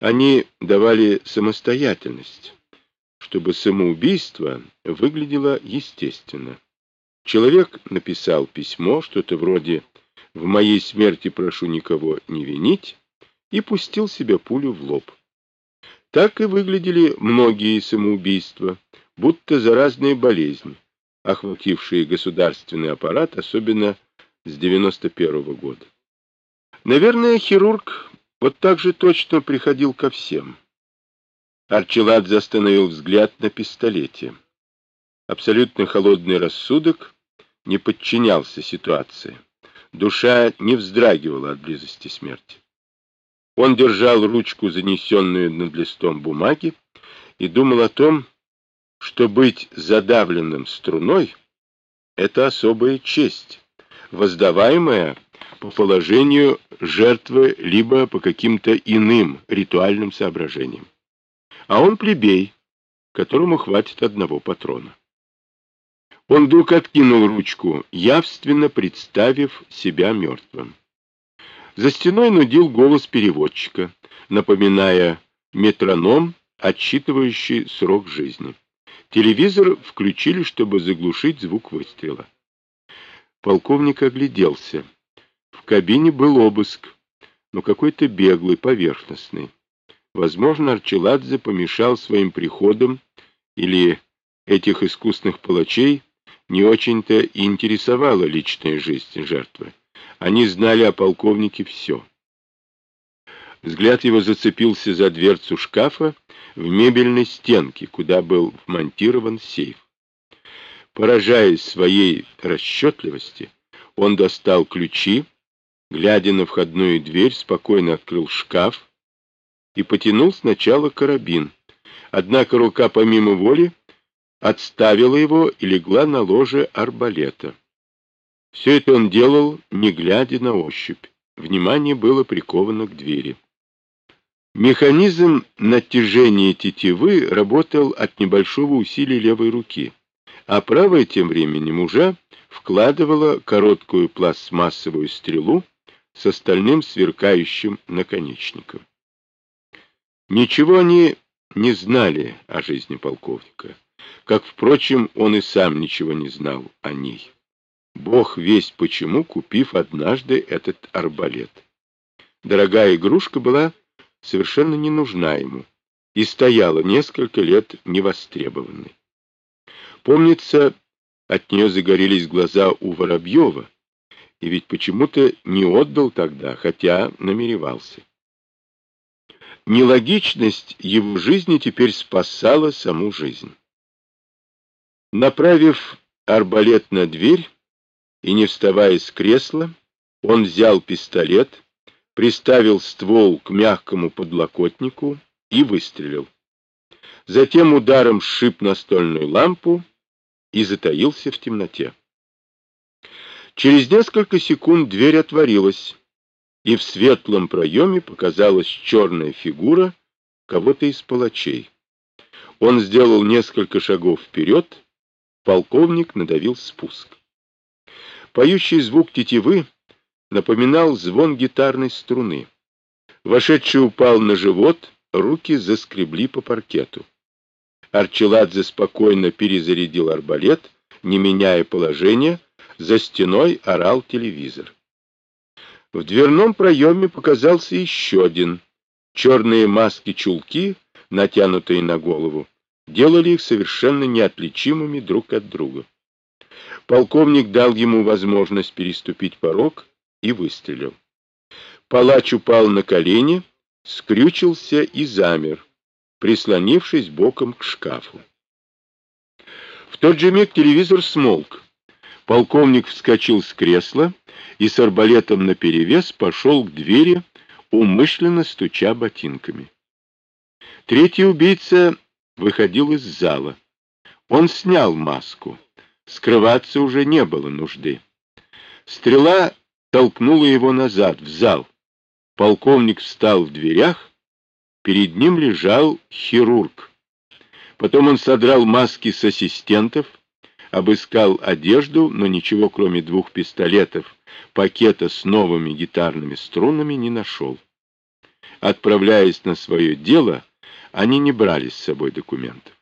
Они давали самостоятельность, чтобы самоубийство выглядело естественно. Человек написал письмо, что-то вроде «В моей смерти прошу никого не винить», и пустил себе пулю в лоб. Так и выглядели многие самоубийства, будто заразные болезни, охватившие государственный аппарат, особенно с 91 -го года. Наверное, хирург вот так же точно приходил ко всем. Арчеладзе остановил взгляд на пистолете. Абсолютно холодный рассудок не подчинялся ситуации. Душа не вздрагивала от близости смерти. Он держал ручку, занесенную над листом бумаги, и думал о том, что быть задавленным струной — это особая честь, воздаваемая по положению жертвы либо по каким-то иным ритуальным соображениям. А он плебей, которому хватит одного патрона. Он вдруг откинул ручку, явственно представив себя мертвым. За стеной нудил голос переводчика, напоминая метроном, отсчитывающий срок жизни. Телевизор включили, чтобы заглушить звук выстрела. Полковник огляделся. Кабине был обыск, но какой-то беглый, поверхностный. Возможно, Арчеладзе помешал своим приходом, или этих искусных палачей не очень-то интересовала личная жизнь жертвы. Они знали о полковнике все. Взгляд его зацепился за дверцу шкафа в мебельной стенке, куда был вмонтирован сейф. Поражаясь своей расчетливости, он достал ключи, глядя на входную дверь, спокойно открыл шкаф и потянул сначала карабин. Однако рука помимо воли отставила его и легла на ложе арбалета. Все это он делал, не глядя на ощупь. Внимание было приковано к двери. Механизм натяжения тетивы работал от небольшого усилия левой руки, а правая тем временем уже вкладывала короткую пластмассовую стрелу с остальным сверкающим наконечником. Ничего они не знали о жизни полковника, как, впрочем, он и сам ничего не знал о ней. Бог весть почему, купив однажды этот арбалет. Дорогая игрушка была совершенно не нужна ему и стояла несколько лет невостребованной. Помнится, от нее загорелись глаза у Воробьева, и ведь почему-то не отдал тогда, хотя намеревался. Нелогичность его жизни теперь спасала саму жизнь. Направив арбалет на дверь и не вставая с кресла, он взял пистолет, приставил ствол к мягкому подлокотнику и выстрелил. Затем ударом сшиб настольную лампу и затаился в темноте. Через несколько секунд дверь отворилась, и в светлом проеме показалась черная фигура кого-то из палачей. Он сделал несколько шагов вперед, полковник надавил спуск. Поющий звук тетивы напоминал звон гитарной струны. Вошедший упал на живот, руки заскребли по паркету. Арчеладзе спокойно перезарядил арбалет, не меняя положения, за стеной орал телевизор. В дверном проеме показался еще один. Черные маски-чулки, натянутые на голову, делали их совершенно неотличимыми друг от друга. Полковник дал ему возможность переступить порог и выстрелил. Палач упал на колени, скрючился и замер, прислонившись боком к шкафу. В тот же миг телевизор смолк. Полковник вскочил с кресла и с арбалетом наперевес пошел к двери, умышленно стуча ботинками. Третий убийца выходил из зала. Он снял маску. Скрываться уже не было нужды. Стрела толкнула его назад, в зал. Полковник встал в дверях. Перед ним лежал хирург. Потом он содрал маски с ассистентов, обыскал одежду, но ничего, кроме двух пистолетов, пакета с новыми гитарными струнами, не нашел. Отправляясь на свое дело, они не брали с собой документов.